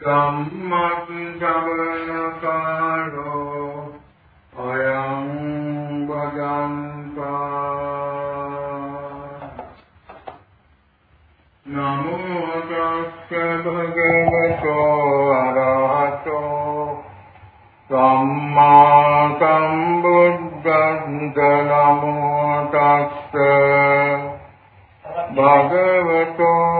ධම්මත් ශ්‍රවණ කාලෝ අයං භගන්තා නමෝ තස්ස භගවතෝ අරහතෝ සම්මා සම්බුද්දස්ස නමෝ තස්ස භගවතෝ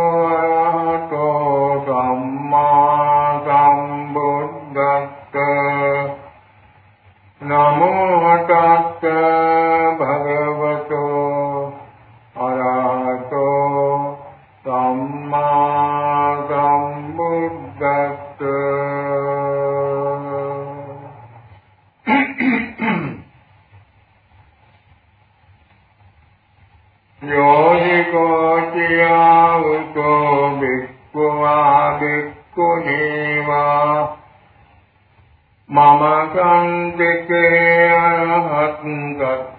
කන්දකේ අරහත් ගත්පත්තං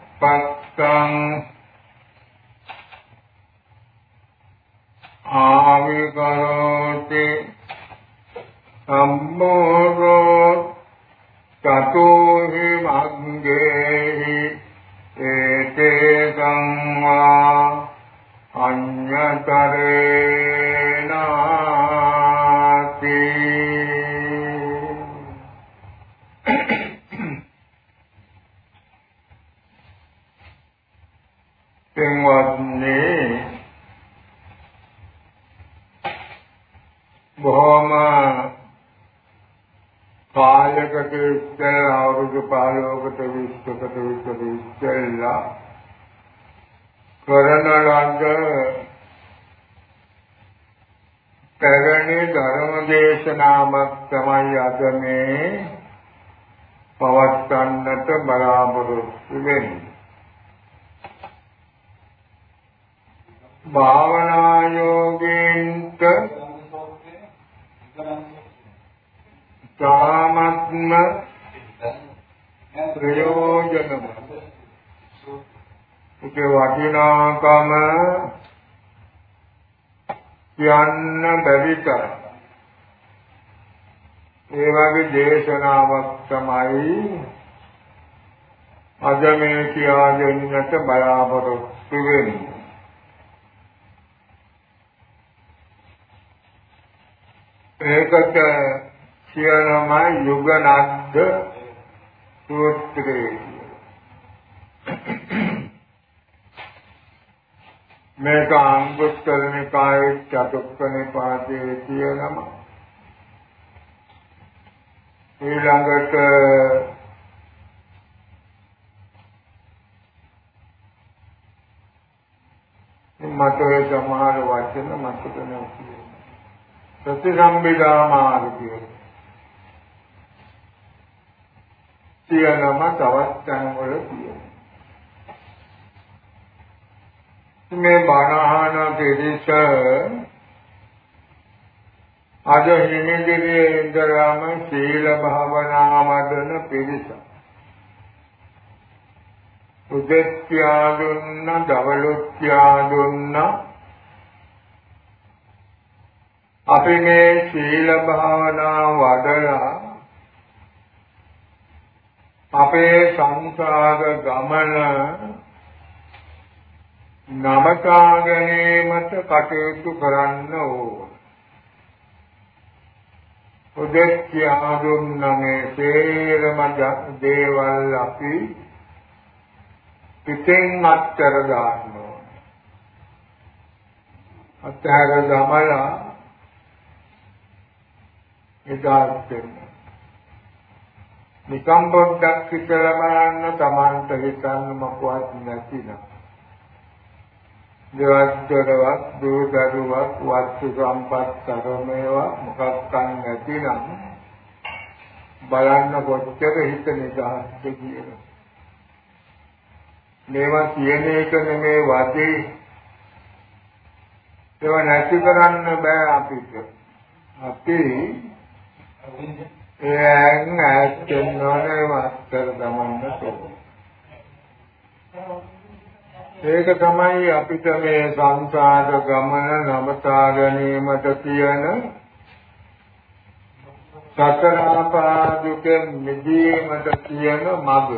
බොහොම කාලයකට ඉස්සෙල් අවුරුදු 15කට 20කට විතර ඉස්සෙල්ලා කරන ලද පැරණි ධර්ම දේශනාවක් තමයි අද මේ පවත්වන්නට බලාපොරොත්තු වෙන්නේ. භාවනා යෝගීන්ට සාමත්ම ප්‍රයෝජනම ඒක වටිනාකම කියන්න බැරි තරම් ඒ වගේ දේශනාවක් තමයි අද මේ කියා දෙන්නට බලාපොරොත්තු වෙන්නේ ඒකට කියනම යුග නද්ද සූත්‍රය මේක අංගුත්තර නිකායේ චතුක්ක නිපාතයේ කියනම ඊළඟට මට ඒ සමහර වචන මතක නැහැ ප්‍රතිසම්බිදා මාර්ගය. කියනම තවත් තැන්වල තියෙනවා. මේ බණහන පිරිස අද හිමිදිරියේ ඉඳලාම සීල භාවනා වඩන පිරිස උදෙත්‍යා දුන්න දවලුත්‍යා දුන්නා අපි මේ සීල භාවනා වඩලා අපේ සංසාර ගමන නමකා ගැනීමට කටයුතු කරන්න ඕන. උදෙච්ච ආදුන්නගේ තේරම දේවල් අපි පිටෙන් අත්තර දාන්න ඕන. අත්තර ගමලා එදාත් වෙන්න. නිකම් පොඩ්ඩක් හිතලා බලන්න Tamanට හිතන්න මොකවත් නැතිනම්. දෙවස්තරවක් දූදරුවක් වස්තු සම්පත් තරමේවා මොකක්ද නැතිනම් බලන්න කොච්චර හිත නිදහස්ද කියලා. මේවා කියන එක නෙමේ වදේ ඒවා නැති කරන්න බෑ අපිට. අපි එයන් ඇත්තෙන් නොනේ වස්තර දමන්න ඕන. ඒක තමයි අපිට මේ සංසාර ගමන නවතා ගැනීමට තියෙන සතර ආපාදුකෙන් මිදීමට තියෙන මඟ.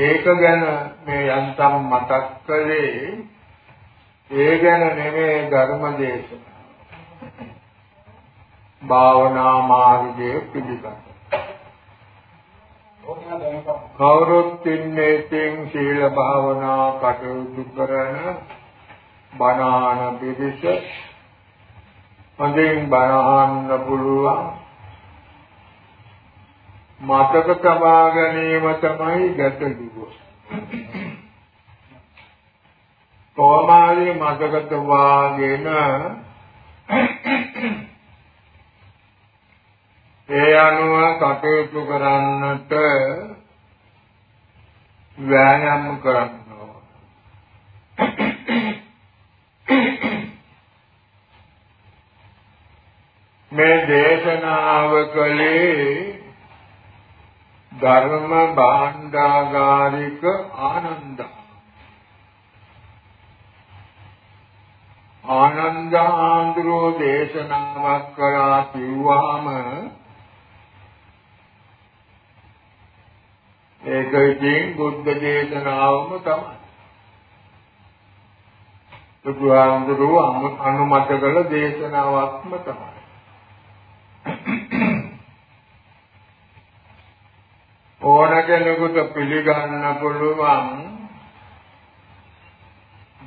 ඒක ගැන මේ යන්තම් මතක් කළේ ඒ ගැන නෙමෙයි ධර්ම දේශනා. භාවනා මාර්ගයේ පිළිගන්න. කවුරුත් ඉන්නේ තින් සීල භාවනා කටයුතු කරන බණාන පිරිස හොඳින් බණහන්න පුළුවන් මතක තබා ගැනීම තමයි ගැටලුව. කොමාරි මතක තබාගෙන ඒ අනුව කටයුතු කරන්නට වෑයම් කරන්න ඕන. මේ දේශනාව කලේ ධර්ම භාණ්ඩාගාරික ආනන්ද ආනන්ද ආන්දරෝ දේශනාවක් කරා කිව්වහම ඒක ඉතින් බුද්ධ දේශනාවම තමයි. බුදුහාමුදුරුව අනුමත කළ දේශනාවක්ම තමයි. ඕන කෙනෙකුට පිළිගන්න පුළුවන්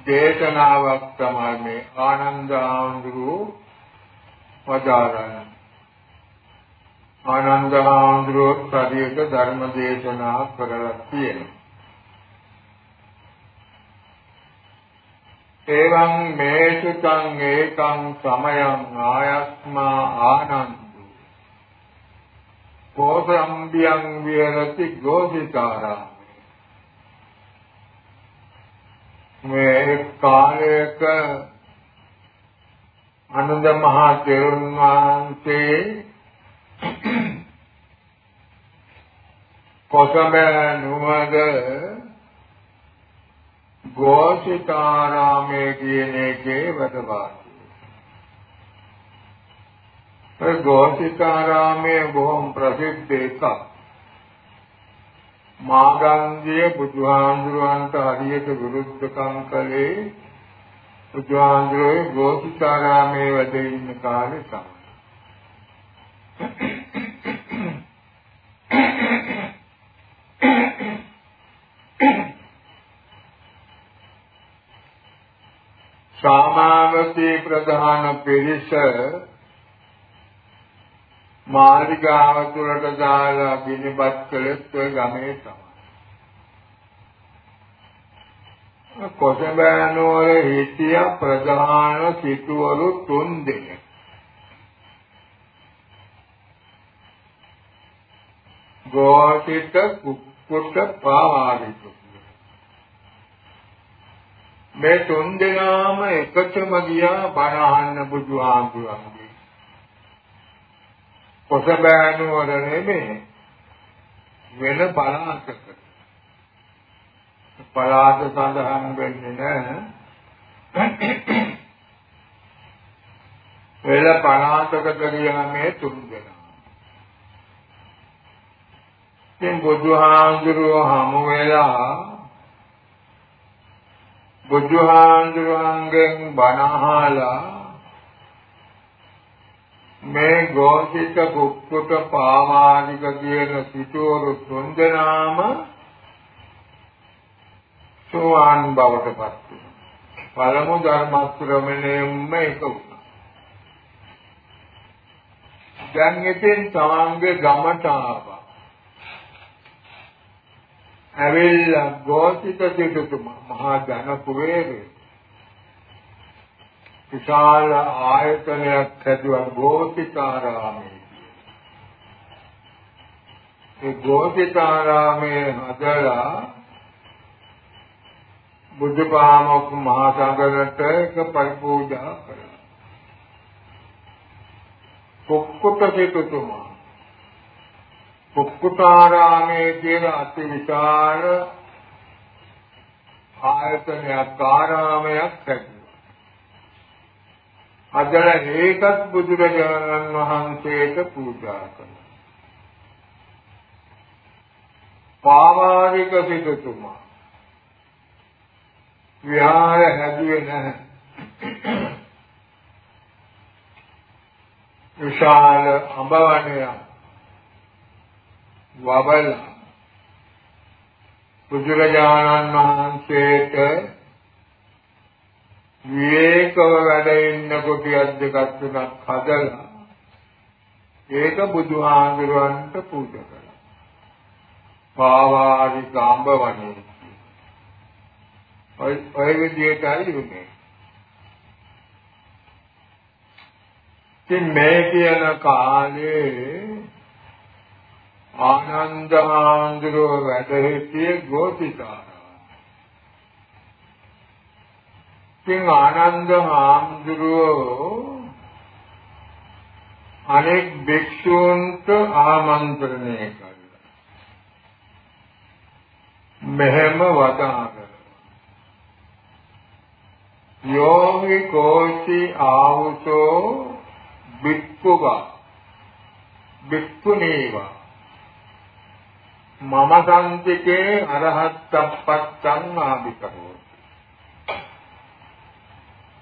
දේශනාවක් තමයි මේ ආනන්ද ආඳුරු වදාරන්නේ. ආනන්ද හාමුදුරුවෝ පරියක ධර්ම දේශනා කරලා තියෙනවා. එවං මේසුතං ඒකං සමයං ආයස්මා ආනන්දු කෝසම්බියං විහෙරති ගෝධිකාරා මේ කාලයක අනන්ද මහා තෙරුන් වහන්සේ කොසඹ නුවර ගෝසිතාරාමයේ කියන එකේ වැඩවාසය. ඒ ගෝසිතාරාමයේ බොහොම ප්‍රසිද්ධ එකක්. මාගන්ධිය බුදුහාඳුරන්ට හරියට විරුද්ධකම් කළේ බුදුහාඳුරේ ගෝසිතාරාමයේ වැඩ ඉන්න කාලේ තමයි. සාමාවතී ප්‍රධාන පිරිස මාලිගාව තුළට දාලා බිනිපත් කළෙත් ඔය ගමේ තමයි. කොසඹෑනුවර හිටිය ප්‍රධාන සිටුවරු තුන් දෙනෙක්. ගෝඨිත කුක්කුට පාවාරික මේ තුන් දෙනාම එකටම ගියා බණ අහන්න බුදුහාමුදුරන්ගේ. කොසබෑනුවර නෙමෙයි වෙන පළාතක. පළාත සඳහන් වෙන්නේ නැහැ. වෙල පළාතකට ගියා මේ තුන් දෙනා. ඉතින් බුදුහාමුදුරුවෝ හමු වෙලා බුදුහාඳුරංගෙන් බණහලා මේ ගෝසිත කුක්කුට පාමානික කියන සිටුවරු තුන්දෙනාම සෝවාන් බවට පත් වුණා. පළමු ධර්ම ශ්‍රවණයෙන්ම ඒක වුණා. දැන් ඉතින් තමන්ගේ ගමට ආවා. ඇවිල්ලා ගෝසිත සිටුතුමා මහා ජන කුවේරේ විශාල ආයතනයක් හැදුවා ගෝසිතාරාමේ ඒ ගෝසිතාරාමේ හදලා බුද්ධපාමොක් මහා සංඝරත්නයට එක පරිපූජා කළා. කුක්කුට සිටුතුමා කුක්කුටාරාමේ කියන අති විශාල ආයතනයක් ආරාමයක් හැදුවා. අදල ඒකත් බුදුරජාණන් වහන්සේට පූජා කළා. පාවාරික සිටුතුමා විහාර හැදුවේ නැහැ. විශාල අඹවණයක් වබල බුදුරජාණන් වහන්සේට විවේකව වැඩ ඉන්න කොටියක් දෙකක් තුනක් හදලා ඒක බුදුහාඳුරන්ට පූජා කළා. පාවාරික අඹ වනේ. ඔය ඔය විදිහටයි උනේ. ඉතින් මේ කියන කාලේ ආනන්ද හාමුදුරුව වැඩ සිටියේ ගෝතිකාරාම. ඉතින් ආනන්ද හාමුදුරුව අනෙක් භික්ෂූන්ට ආමන්ත්‍රණය කළා. මෙහෙම වදාගෙන යෝහි කෝචි ආවුසෝ බික්කුවා බික්කුනේවා මම සංතිකේ අරහත්ත්පත්තං ආදිකරෝ.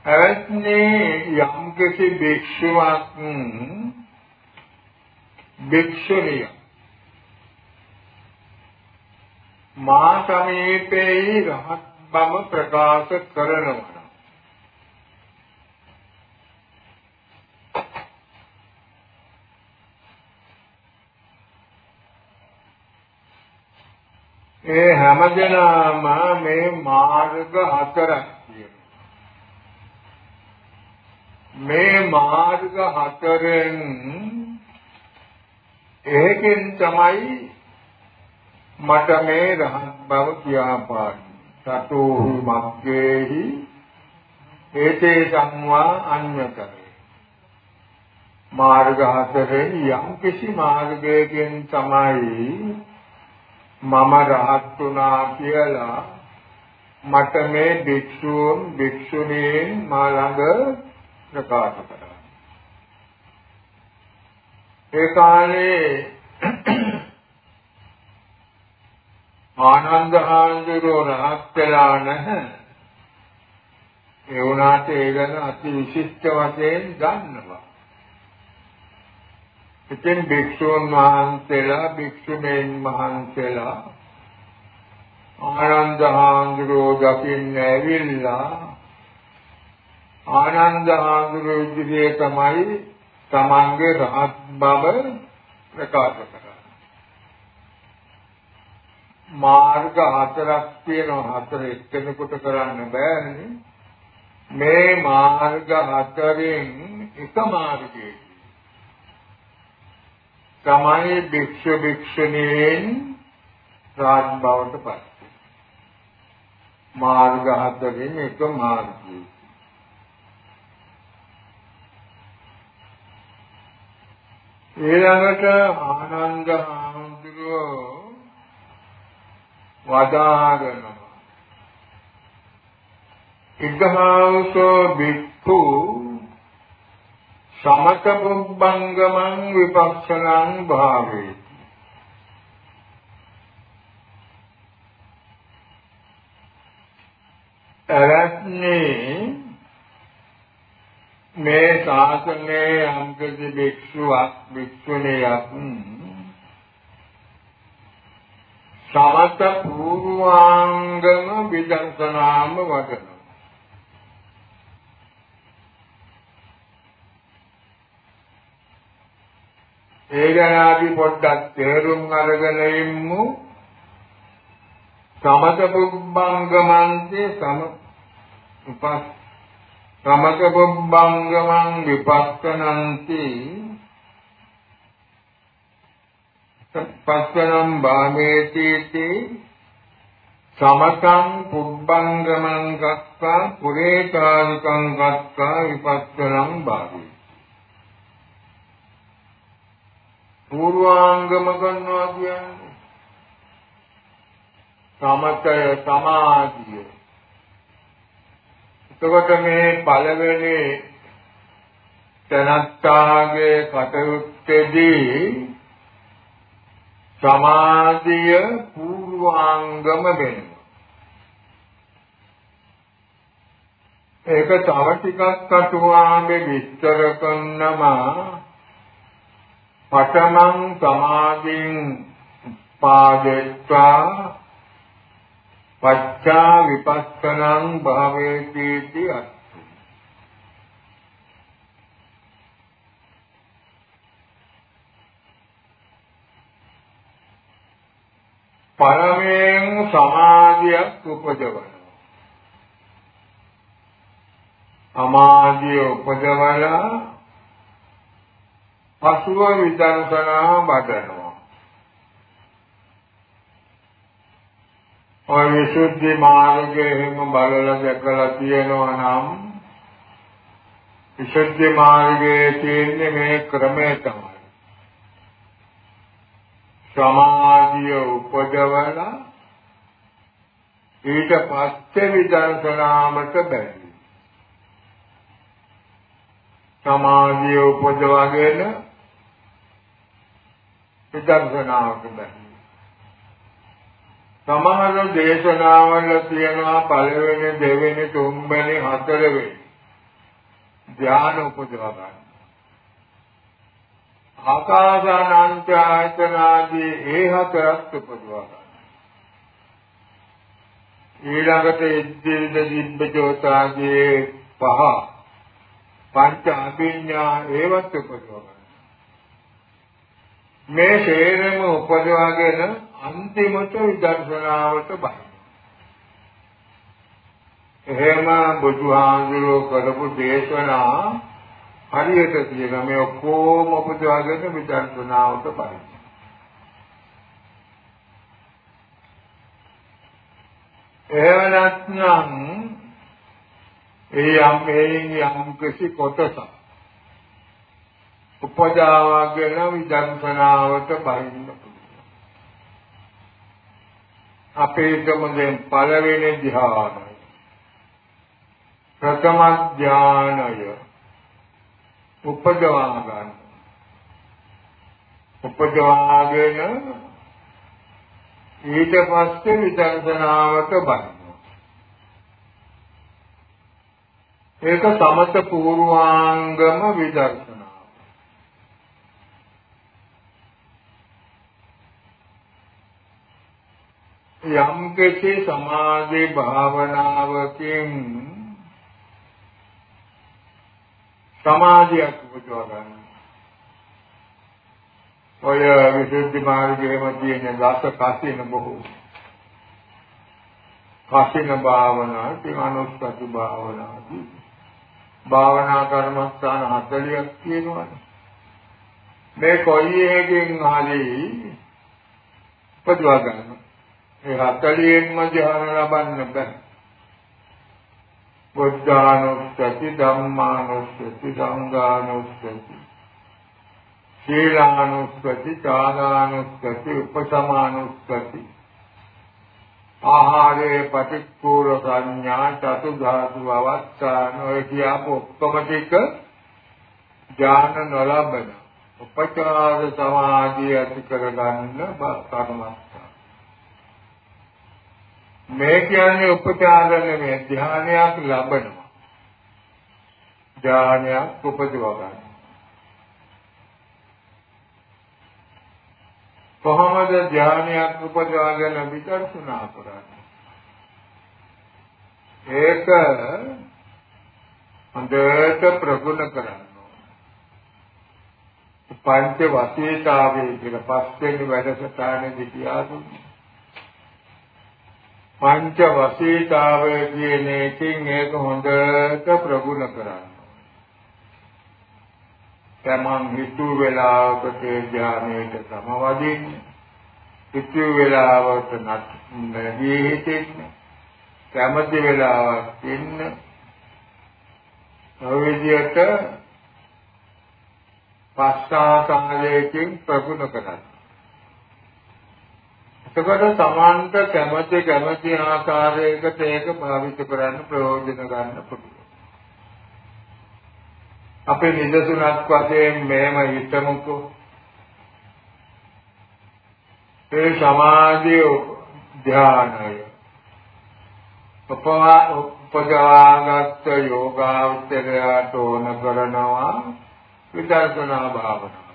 එවත්නේ යම් කිසි භික්ෂුවක් භික්ෂුණිය. මා සමීපේ රහත් බව ප්‍රකාශ කරනවා. ඒ හැමදෙනාම මේ මාර්ග හතරක් මේ මාර්ග හතරෙන් ඒකෙන් තමයි මට මේ රහත් බව කියාපාන්නේ. සතෝහි මග්ගේහි ඒතේ සංවා අඤ්ඤතරේ. මාර්ග හතරෙන් යම් කිසි මාර්ගයකින් තමයි මම රහත් වුණා කියලා මට මේ භික්ෂූන් භික්ෂුණීන් මා ළඟ ප්‍රකාශ කරා. ඒ කාලේ ආනන්ද හාමුදුරුවෝ රහත් වෙලා නැහැ. ඒ වුණාට ඒ ගැන අති විශිෂ්ට වශයෙන් දන්නවා. ඉතින් භික්ෂුන් වහන්සේලා භික්ෂුණීන් වහන්සේලා ආනන්ද හාමුදුරුවෝ දකින්න ඇවිල්ලා ආනන්ද හාමුදුරුවෝ ඉදිරියේ තමයි තමන්ගේ රහත් බව ප්‍රකාශ කරන්නේ. මාර්ග හතරක් තියෙනවා හතර එක්කෙනෙකුට කරන්න බෑනේ. මේ මාර්ග හතරෙන් එක මාර්ගයක තමයි භික්ෂු භික්ෂුණීන් රාජ බවට පත් මාර්ග හතරෙන් එක මාර්ගය. ඊළඟට ආනන්ද හාමුදුරුවෝ වදාරනවා. ඉද්ධාවසෝ භික්ඛු සමත පුබ්බංගමං විපස්සනං භාවේ. එරත්නේ මේ ශාසනයේ අම්කසි භික්ෂුවක් භික්ෂුණියක්. සමත පූර්වාංගම විදර්ශනාම වදන. ඒ ගැන අපි පොඩ්ඩක් තේරුම් අරගෙන ඉමු. සමත පුබ්බංගමන්ති සම උපස් සමත පුබ්බංගමං විපස්සනන්ති. පස්සනම් බාමේති සමතං පුබ්බංගමං ගත්තා පුරේකානිකං ගත්තා විපස්සනං බාමේති. පූර්වාංගම කරනවා කියන්නේ සමතය සමාධිය. එතකොට මේ පළවෙනි තනත්තාගේ කටයුත්තේදී සමාධිය පූර්වාංගම වෙනවා. ඒක තව ටිකක් අටුවාගේ විස්තර කරනවා පඨමං සමාධින් පාදෙත්වා පච්චා විපස්සනං භාවේති අත්ථ. පරමයෙන් සමාධියක් උපදවන. සමාධිය උපදවලා පසුව විදර්ශනා වඩනවා. ඔය විසුද්ධි මාර්ගයේ හැම බලලා දැකලා තියෙනවා නම් විසුද්ධි මාර්ගයේ තියෙන්නේ මේ ක්‍රමය තමයි. සමාධිය උපදවලා ඊට පස්සේ විදර්ශනාමට බැහැ. සමාධිය උපදවාගෙන විදර්ශනාවට බැහැ. සමහර දේශනාවල තියෙනවා පළවෙනි දෙවෙනි තුන්වෙනි හතරවෙනි ධ්‍යාන උපදවා ගන්න. ආකාසානන්ත ආයතනාදී ඒ හතරක් උපදවා ගන්න. ඊළඟට ඉද්දිවිද දිබ්බ ජෝතාගේ පහ පංච අභිඥා ඒවත් උපදව මේ ශේරම උපදවාගෙන අන්තිමට විදර්ශනාවට බහින. එහෙම බුදුහාඳුරෝ කරපු දේශනා හරියට කියන මේ ඔක්කොම උපදවාගෙන විදර්ශනාවට බහින. එහෙම නැත්නම් ඒ යම් එයින් යම් කිසි කොටසක් උපජාවගෙන විදර්ශනාවට බහින්න අපේ ගමෙන් පළවෙනි ධ්‍යානය. ප්‍රථම ධ්‍යානය උපජවා ගන්න. උපජවාගෙන ඊට පස්සේ විදර්ශනාවට බහින්න ඒක සමත පූර්වාංගම විදර්ශනාව. යම් කෙසේ සමාධි භාවනාවකින් සමාධියක් උපදවා ගන්න. ඔය විසුද්ධි මාර්ගයේම තියෙන දස කසින බොහෝ. කසින භාවනා, තිමනුස්සති භාවනා භාවනා කර්මස්ථාන 40ක් තියෙනවානේ. මේ කොයි එකකින් හරි උපදවා ගන්න. ඒ 40න්ම ධ්‍යාන ලබන්න බෑ. බුද්ධානුස්සති ධම්මානුස්සති සංඝානුස්සති. සීලානුස්සති ත්‍යාගානුස්සති උපසමානුස්සති. ආහාරයේ පටික්කුල සංඥා චතු ධාතු අවස්ථාන ඔය කියපු ඔක්කොම ටික ඥාන නොලබන උපචාර සමාධිය ඇති කරගන්න කර්මස්ථාන. මේ කියන්නේ උපචාර නෙමෙයි ධානයක් ලබනවා ඥානයක් උපදව ගන්න කොහොමද ධානයක් උපදවාගෙන විදර්ශනා කරන්නේ? ඒක හොඳට ප්‍රගුණ කරන්න පංච වශීතාවේ කියලා පස්වෙනි වැඩසටහනේදී කියා දුන්නා. පංච වශීතාවය කියන එකෙන් ඒක හොඳට ප්‍රගුණ කරන්න. තමන් හිතු වෙලාවකට ඥානයට සමවදින්න හිතු වෙලාවට නැගී හිටින්න කැමති වෙලාවක් ඉන්න ඔය විදිහට පස්සාකාරයෙන් ප්‍රගුණ කරන්න. එතකොට සමාන්ත කැමැති කැමැති ආකාරයකට ඒක භාවිත කරන්න ප්‍රයෝජන ගන්න පුළුවන්. අපේ නිදසුනක් වශයෙන් මෙහෙම හිතමුකෝ. ඒ සමාධිය ධානය උපදවාගත් යෝගාවචරයට ඕන කරනවා විදර්ශනා භාවනාව.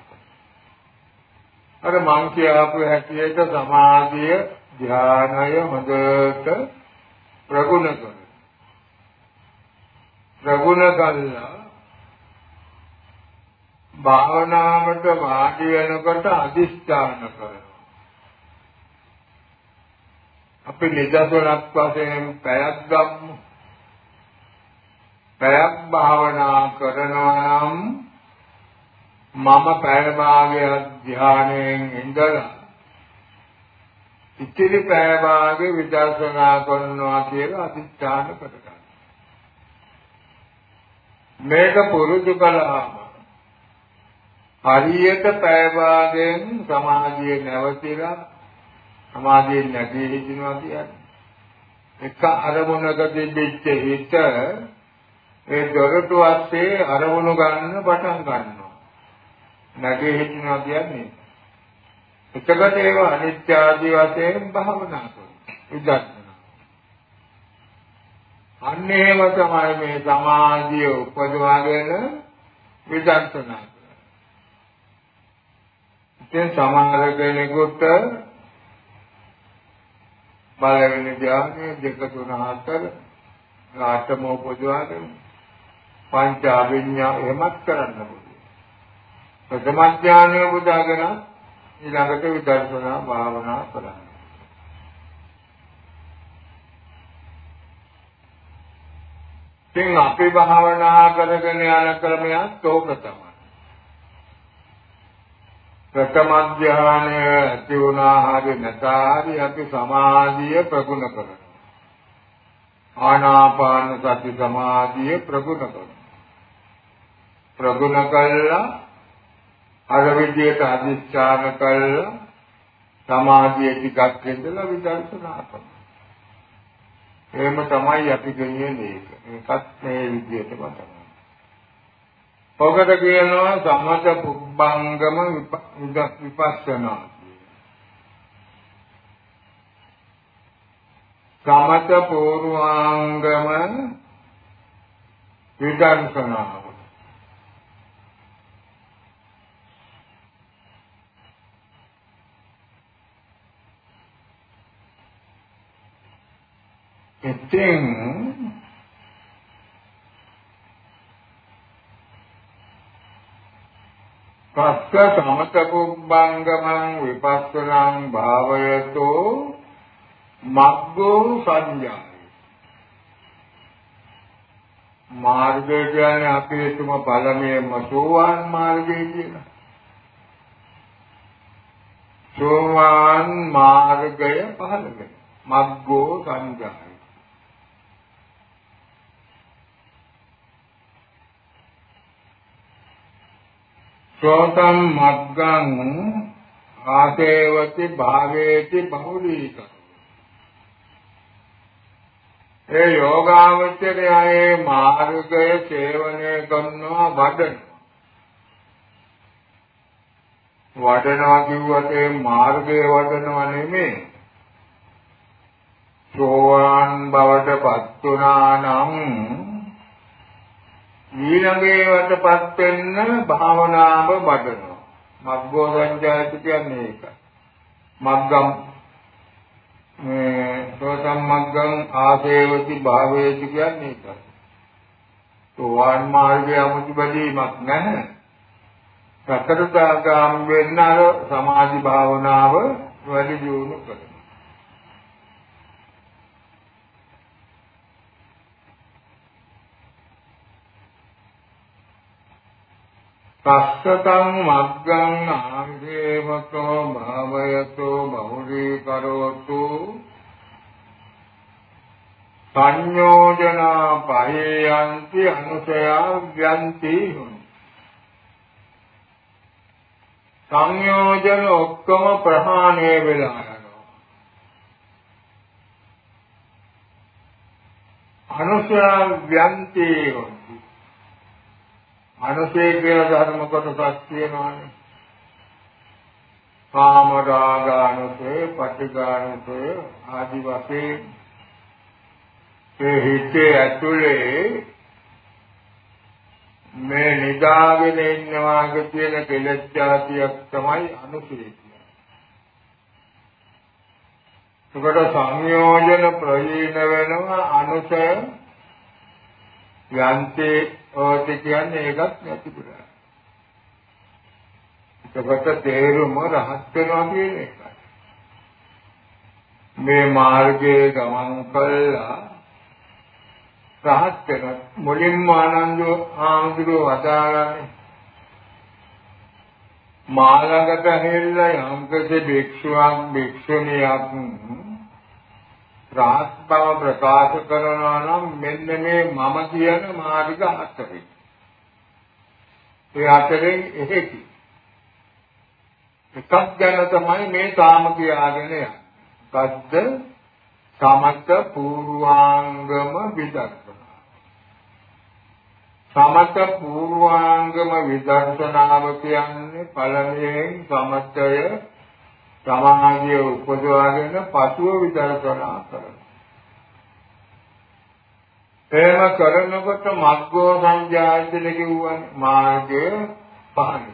අර මං කියපු හැටියට සමාධිය ධානය හොඳට ප්‍රගුණ කරන. ප්‍රගුණ කළා භාවනාවට වාඩි වෙනකොට අදිස්ථාන කරනවා. අපි නිදසුනක් වශයෙන් පැයක් ගමු. පැයක් භාවනා කරනවා නම් මම පැය භාගයක් ධානයෙන් ඉඳලා ඉතිරි පැය භාගෙ විදර්ශනා කරනවා කියලා අදිස්ථාන කරගන්න. මේක පුරුදු කළාම හරියට පැය භාගයෙන් සමාධිය නැවතිලා සමාධියෙන් නැගී හිටිනවා කියන්නේ එක අරමුණක තිබිච්ච හිත ඒ දොරටු අස්සේ අරමුණු ගන්න පටන් ගන්නවා නැගී හිටිනවා කියන්නේ. එතකොට ඒව අනිත්‍ය ආදී වශයෙන් භාවනා කරනවා. විදර්ශනා. අන්න එහෙම තමයි මේ සමාධිය උපදවාගෙන විදර්ශනා කරන්නේ. ඉතින් සමහර කෙනෙකුට පළවෙනි ධ්‍යානය දෙක තුන හතර ආත්ම උපදවාගෙන පංච අභිඥා එහෙමත් කරන්න පුළුවන්. ප්‍රථම ධ්‍යානය උපදාගෙන ඊළඟට විදර්ශනා භාවනා කරන්න. ඉතින් අපි භාවනා කරගෙන යන ක්‍රමයක් ඕක තමයි. ප්‍රථම ධානය ඇති වුණා හරි නැතාරි අපි සමාධිය ප්‍රගුණ කරනවා. ආනාපාන සති සමාධිය ප්‍රගුණ කරනවා. ප්‍රගුණ කළා අර විදියට අධිෂ්ඨාන කළා සමාධිය ටිකක් ඉඳලා විදර්ශනා කරනවා. එහෙම තමයි අපි කියන්නේ ඒක. ඒකත් මේ විදියටම තමයි. ඔකට කියනවා සමත පුබ්බංගම විපස්සනා සමත පූර්වාංගම විදර්ශනාව ඉතින් පස්ස සමත පුබ්බංගමං විපස්සනං භාවයතෝ මග්ගෝ සංඥායි මාර්ගය කියන්නේ අපි හිතම පළමුවෙන්ම සෝවාන් මාර්ගය කියලා. සෝවාන් මාර්ගය පහළ වෙනවා. මග්ගෝ සංඥායි සෝතම් මග්ගං ආසේවති භාවේති බහුලීක ඒ යෝගාවචරයේ මාර්ගය සේවනය කරනවා වඩන. වඩනවා කිව්වට ඒ මාර්ගය වඩනවා නෙමෙයි. සෝවාන් බවට පත් වුණා නම් ඊළඟේවටපත් වෙන්න භාවනාව වඩනවා. මග්ගෝ සංජායති කියන්නේ ඒක. මග්ගම් මේ සෝතම් මග්ගම් ආසේවති භාවේති කියන්නේ ඒක. සෝවාන් මාර්ගයේ අමුතු බැදීමක් නැහැ. සතරදාගාම වෙන්න අර සමාධි භාවනාව වැඩි දියුණු කරනවා. සස්සතං මග්ගං ආංගේමතෝ භාවයතෝ බහුලී කරෝතු සංයෝජනා පහේයන්ති අනුසයා යන්ති සංයෝජන ඔක්කොම ප්‍රහාණය වෙලා යනවා. අනුසයන්ති අනුසේ කියලා ධර්ම කොටසක් තියෙනවානේ. කාම රාගානුසේ, පටිඝානුසේ ආදි වශයෙන් ඒ හිතේ ඇතුලේ මේ නිදාගෙන ඉන්නවා කියන කෙලෙස් જાතියක් තමයි අනුසය කියන්නේ. ඒකට සංයෝජන ප්‍රහීන වෙනවා අනුසය යන්තේ ඕති කියන්නේ ඒකත් නැති පුරා. ඒකට තේරුම රහත් වෙනවා කියන එකයි. මේ මාර්ගයේ ගමන් කළා රහත් වෙනවා. මුලින්ම ආනන්ද ආමඳුරෝ වදාළානේ. මාළඟට ඇහෙල්ලා යම්කසේ භික්ෂුවක් භික්ෂුණියක් රහත් බව ප්‍රකාශ කරනවා නම් මෙන්න මේ මම කියන මාර්ග හතරයි. ඒ හතරෙන් එකකි. එකක් ගැන තමයි මේ තාම කියාගෙන යන්නේ. කද්ද සමත පූර්වාංගම විදර්ශන සමත පූර්වාංගම විදර්ශනාව කියන්නේ පළමුවෙන් සමතය සමාධිය උපදවාගෙන පසුව විදර්ශනා කරනවා. එහෙම කරනකොට මග්ගෝ සංජායතන කියුවනේ මාර්ගය පහළ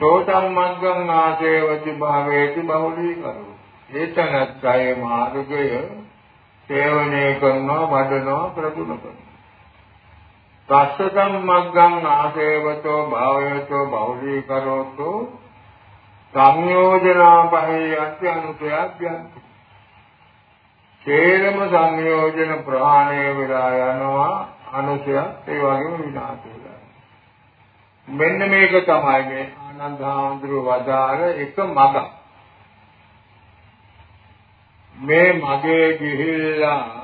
සෝතම් මග්ගං ආසේවති භාවේති බහුලී කරු. ඒතනත්ය මාර්ගය සේවනය කරනවා වඩනවා ප්‍රගුණ කරනවා. පස්සතම් මග්ගං ආසේවතෝ භාවයතෝ බෞලීකරෝතෝ සංයෝජනා පහේ යත්‍ය අනුසයක් යන්ති. හේරම සංයෝජන ප්‍රහාණය වෙලා යනවා අනුසයක් ඒ වගේම විනාශ වෙලා. මෙන්න මේක තමයි මේ ආනන්ද හාමුදුරුව වදාළ එක මග. මේ මගේ ගිහිල්ලා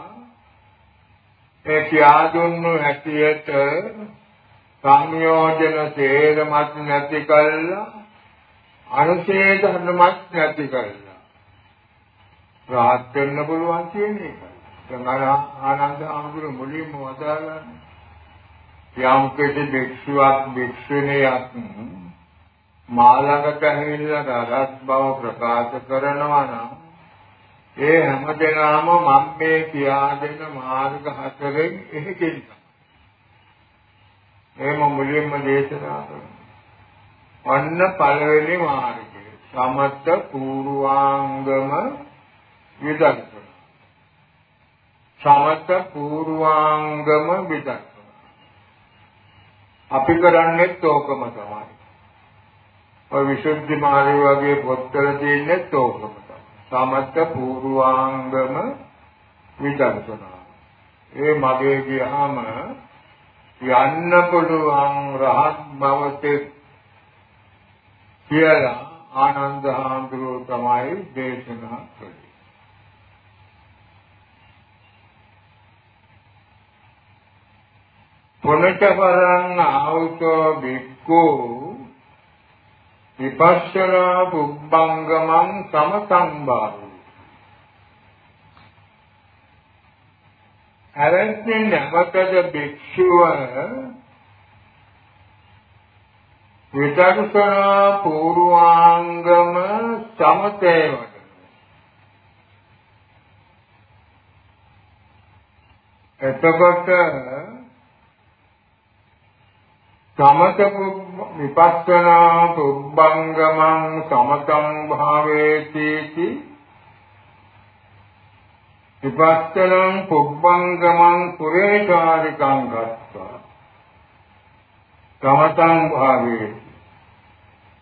ඒ කියා දුන්නු හැටියට සංයෝජන තේරමත් නැති කළා අනුශේ ධර්මමත් නැති කළා රාහත් වෙන්න පුළුවන් කියන එක. දැන් ආනන්ද අනුගුරු මුලින්ම වදාළා යම් කෙටි භික්ෂුවක් භික්ෂුණියක් මාළඟට ඇවිල්ලා රහත් බව ප්‍රකාශ කරනවා නම් ඒ හැමදෙනාම මම මේ කියාගෙන මාර්ග හතරෙන් එහෙකින් එහෙම මුලින්ම දේශනා කරනවා. අන්න පළවෙනි මාර්ගය. සමත්ත පූර්වාංගම විදර්ශන. සමත්ත පූර්වාංගම විදර්ශන. අපි කරන්නේ ඕකම තමයි. ඔය විසුද්ධි මාර්ගය වගේ පොත්වල තියෙන්නේ ඕකම. සමත පූර්වාංගම විදර්ශනා. ඒ මගේ ගියාම යන්න පුළුවන් රහත් බවට කියලා ආනන්ද හාමුදුරුවෝ තමයි දේශනා කළේ. පුනච පරං ආවුතෝ බික්කෝ විපස්සනා පුබ්බංගමං සමසම්බාහු හැරෙන්නේ නැවතද භික්ෂුව විදර්ශනා පූර්වාංගම සමතේ එතකොට සමත විපස්සනා පුබ්බංගමං සමතං භාවේති විපස්සනං පුබ්බංගමං පුරේකාරිකං ගත්තා සමතං භාවේති.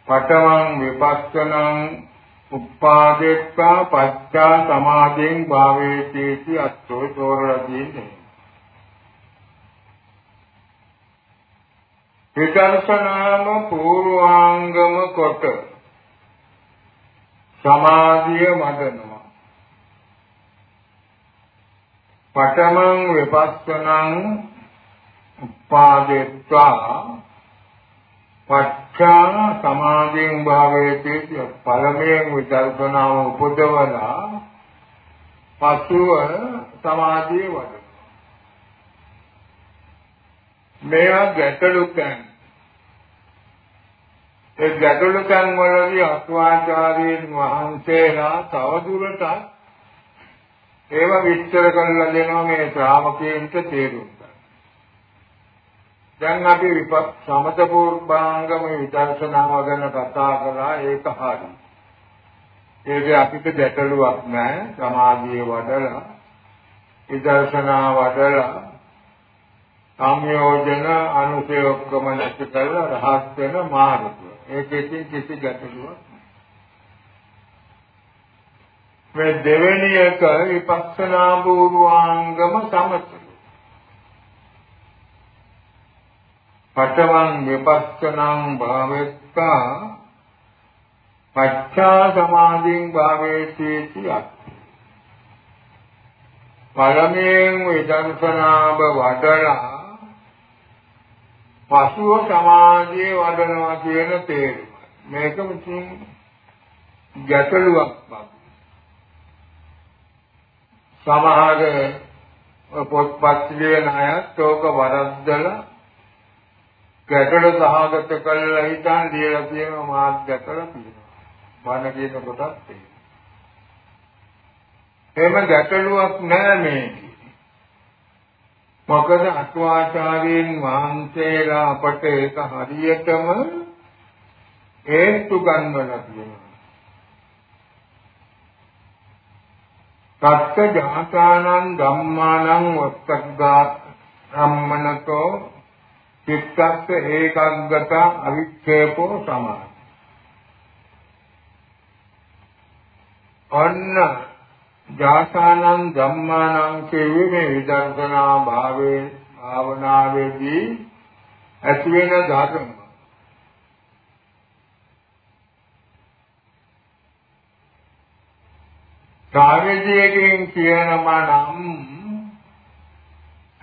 පඨමං විපස්සනං උපාදෙත්තා පච්චා සමාධින් භාවේති අත්තෝ තෝරලා විදර්ශනාම පූර්වාංගම කොට සමාධිය මදනවා. පඨමං විපස්සනං උපාදෙත්වා පච්චා සමාධියෙන් භාවයේදී පළමුවෙන් විදර්ශනාව උපදවලා පසුව සමාධිය වඩන මේවා ගැටලු තැන් ඒ ගැටලු තැන් වලදී අස්වාචාර්යයන් වහන්සේලා තවදුරටත් ඒව විස්තර කරලා දෙනවා මේ ශ්‍රාවකයන්ට තේරුම්. දැන් අපි විපත් සමත පූර්වාංගම විදර්ශනාව ගැන කතා කරා ඒක හරි. ඒක අපිට ගැටලුවක් නැහැ. සමාධිය වඩලා විදර්ශනා වඩලා සංයෝජන අනුසය ඔක්කොම නැති කරලා රහත් වෙන මාර්ගය. ඒකෙකින් කිසි ගැටලුවක් මේ දෙවෙනි එක විපස්සනා පූර්වාංගම සමත පඨමං විපස්සනං භාවෙත්තා පච්චා සමාධින් භාවේති යත් පළමුවෙන් විදර්ශනාව වඩලා පසුව සමාධිය වඩනවා කියන තේරුම. මේක මුචින් ගැටලුවක් වගේ සමහර පොත්පත් ලියන අයත් ඕක වරද්දලා ගැටළු සහගත කළා හිතන් ලියලා තියෙනවා මාත් ගැටලා තියෙනවා. බණ කියන කොටත් ඒක. එහෙම ගැටලුවක් නෑ මේකේ. මොකද අටුවාචාර්යන් වහන්සේලා අපට ඒක හරියටම හේතු ගන්නවලා තියෙනවා. තත්ත ජාතානං ධම්මානං වත්තග්ගා ධම්මනතෝ චිත්තස්ස ඒකග්ගත අවික්ෂේපෝ සමාධි. අන්න ජාසානං ධම්මානං කියවේ මේ විදර්ශනා භාවයේ භාවනාවේදී ඇති වෙන ධර්ම. කාර්යයෙන් කියනවා නම්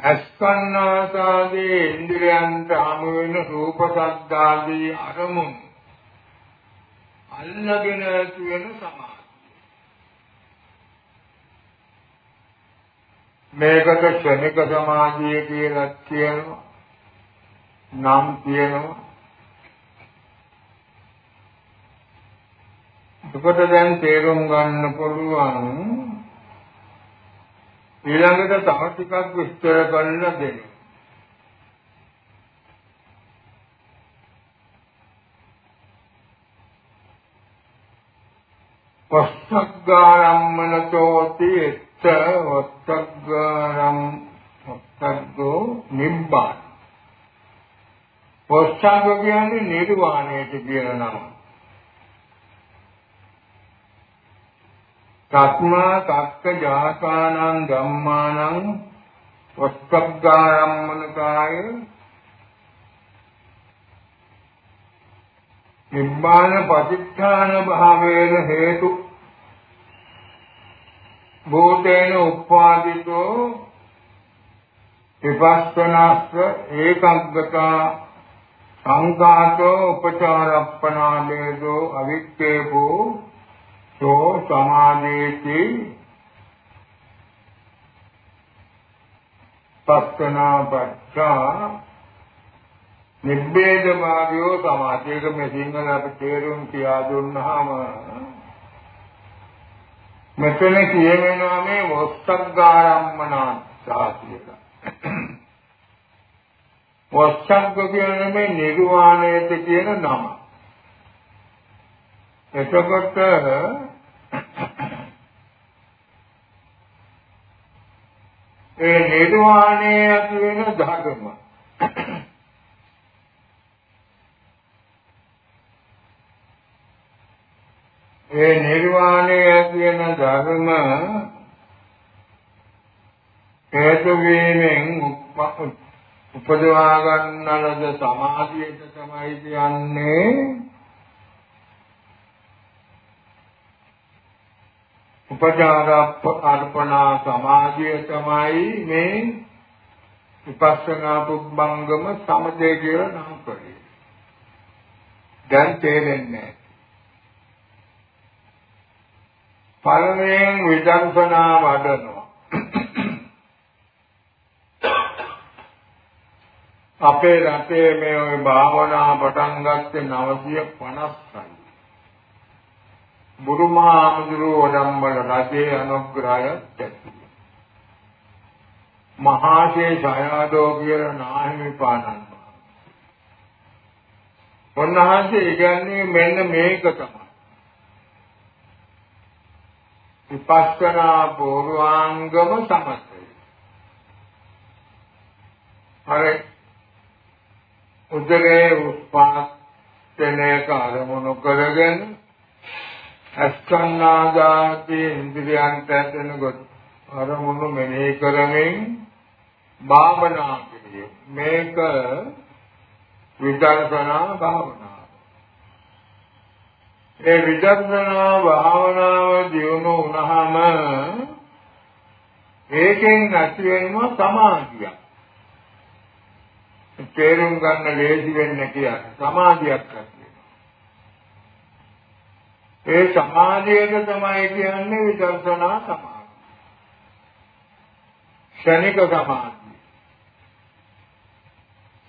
අස්කන්නාසාදී ඉන්ද්‍රයන්ට හමු වෙන රූප සද්දාදී අරමුණු. අල්ලගෙන ඇති වෙන සමාධිය. මේකට ක්ෂණික සමාධිය කියලා කියනවා. නම් කියනවා. එතකොට දැන් තේරුම් ගන්න පුළුවන් ඊළඟට තව ටිකක් විස්තර කරන්න දෙන්න. වස්සග්ගාරම්මනතෝති එත්ත වස්සග්ගාරම් වස්සග්ගෝ නිබ්බාන. වස්සග්ග කියන්නේ නිර්වාණයට කියන නම. තස්මා තක්ක ජාතානං ධම්මානං වස්සග්ගාරම්මනකාය නිබ්බාන පටිච්චාන භාවේන හේතු භූතේන උපාදිතෝ විපස්සනාස්ස ඒකග්ගතා සංඝාතෝ උපචාරප්පනාදේදෝ අවික්කේපෝ සෝ සමාධේති පස්සනාපච්චා නිබ්බේද මාර්ගයෝ සමාධියක මේ සිංහල අපි තේරුම් කියා දුන්නාම මෙතන කියවෙනවා මේ වස්සග්ගාරම්මනා සාතියක වස්සග්ග කියන්නේ මේ නිර්වාණයට කියන නම. එතකොට ඒ නිර්වාණය ඇති වෙන ධර්ම. ඒ නිර්වාණය ඇති වෙන ධර්ම හේතු වීමෙන් උපදවා ගන්නලද සමාධියට තමයි කියන්නේ උපචාරප්ප අර්පණා සමාධිය තමයි මේ විපස්සනා පුබ්බංගම සමදේ කියලා නම් කරේ. දැන් තේරෙන්නේ පළමුවෙන් විදර්ශනා වඩනවා අපේ රටේ මේ ওই භාවනා පටන් ගත්තේ 950යි බුරුමාමුදුරෝ වඩම්බල රජේ අනුග්‍රහය ඇති මහාසේ ඡායාදෝ කියලා නාහිමි පානන් උන්වහන්සේ කියන්නේ මෙන්න මේක තමයි. විපස්සනා පූර්වාංගම සමතය. හරි උදරේ උත්පාදනයක අරමුණු කරගෙන අස්කන්නාදාදී ඉන්ද්‍රියන්ට ඇතෙනකොට අරමුණු මෙනෙහි කරමින් භාවනා කිරීම මේක විදර්ශනා භාවනාව. ඒ විදර්ශනා භාවනාව දියුණු වුණාම ඒකෙන් ඇති වෙනවා සමාධිය. තේරුම් ගන්න ලේසි වෙන්නේ කියන්නේ සමාධියක් ඇති ඒ සමාධියට තමයි කියන්නේ විදර්ශනා සමාධිය. ක්ෂණික සමාධිය.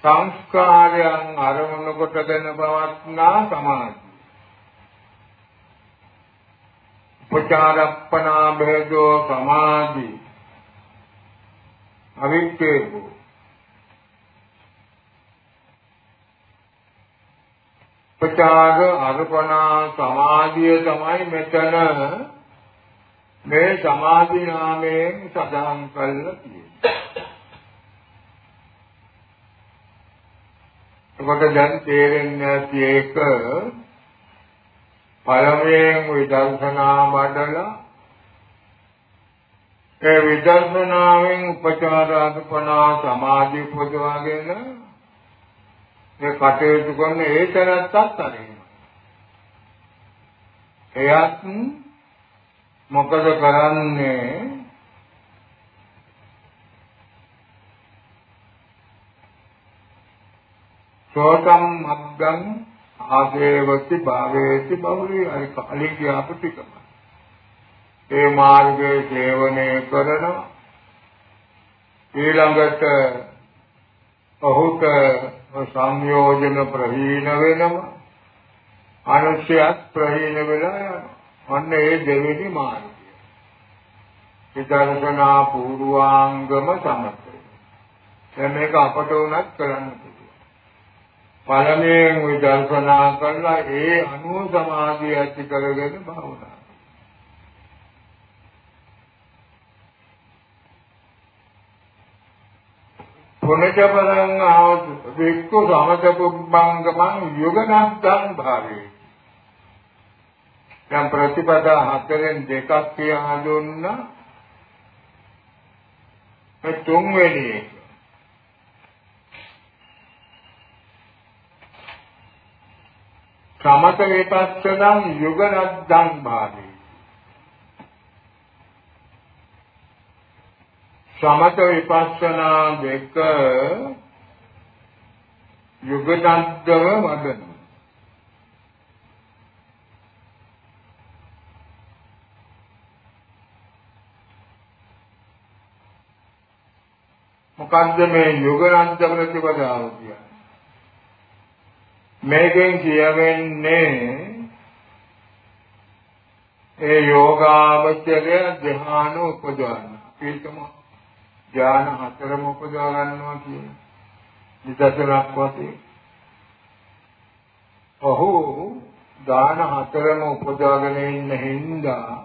සංස්කාරයන් අරමුණු කොටගෙන පවත්නා සමාධිය. උපචාරප්පනා බෙදෝ සමාධි අවිච්ඡේදෝ උපචාර අර්පණා සමාධිය තමයි මෙතන මේ සමාධි නාමයෙන් සඳහන් කරලා තියෙන්නේ. එතකොට දැන් තේරෙන්නේ නැති එක පළමුවෙන් විදර්ශනා වඩලා ඒ විදර්ශනාවෙන් උපචාරාධපනා සමාධි පුදවාගෙන ඒ කටයුතු කරන ඒ තැනත්තත් අරිනවා. එයත් මොකද කරන්නේ සෝතම් මග්ගං ආදේවති භාවේති බහුලී අර කලින් කියපු ටිකම. ඒ මාර්ගයේ සේවනය කරන ඊළඟට ඔහුට සංයෝජන ප්‍රහීන වෙනවා. අනුශයත් ප්‍රහීන වෙලා යනවා. අන්න ඒ දෙවෙනි මාර්ගය. විදර්ශනා පූර්වාංගම සමතය දැන් මේක අපට උනත් කරන්න පළමුවෙන් විදර්ශනා කරලා ඒ අනුව සමාධිය ඇති කරගෙන භාවනා පුනචපරං ආවතු වික්ඛු සමත පුබ්බංගමං යුගනන්තං භාවේ. දැන් ප්‍රතිපදා හතරෙන් දෙකක් කියලා දුන්නා. ඒ තුන්වෙනි එක. සමත විපස්සනා යුගනද්දං භාවේ. සමත විපස්සනා දෙක යුගනද්දව වදන මොකද්ද මේ යුගනද්ද ප්‍රතිපදාව කියන්නේ මේකෙන් කියවෙන්නේ ඒ යෝගාවචරය ධ්‍යාන උපදවන්න. ඒකම ධ්‍යාන හතරම උපදවා ගන්නවා කියන නිදර්ශනක් වශයෙන්. ඔහු දාන හතරම උපදවාගෙන ඉන්න හින්දා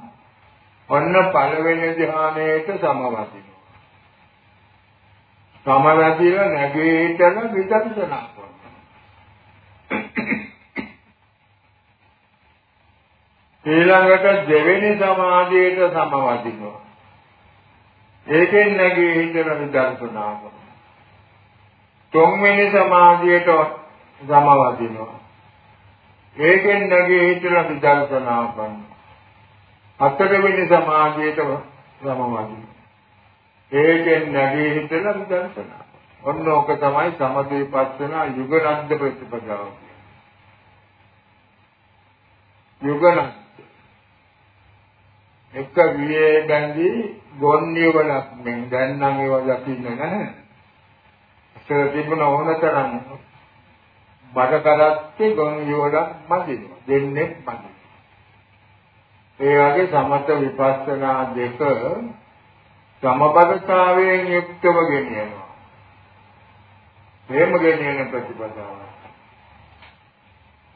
ඔන්න පළවෙනි ධ්‍යානයට සමවදිනවා. සමවැදිලා නැගීටම විදර්ශනා ඊළඟට දෙවෙනි සමාධියට සමවදිනවා. ඒකෙන් නැගී හිතන විදර්ශනා කරනවා. තුන්වෙනි සමාධියට සමවදිනවා. ඒකෙන් නැගී හිතන විදර්ශනා කරනවා. හතරවෙනි සමාධියට සමවදිනවා. ඒකෙන් නැගී හිතන විදර්ශනා. ඔන්න ඕක තමයි සමදේ පස්සන යුගනන්ද ප්‍රතිපදාව. යුගනත් එක වියේ බැඳි ගොන්නිය වලක් මෙන් දැන් නම් ඒවා දකින්න නැහැ. ඉතල තිබුණ ඕනතරම් බඩ කරත්තේ ගොන්නිය වලක් මදිනවා. දෙන්නේ මදිනවා. ඒ වගේ සමත විපස්සනා දෙක සමබරතාවයෙන් යුක්තව ගෙනියනවා. ප්‍රේම ගෙනියන ප්‍රතිපදාව.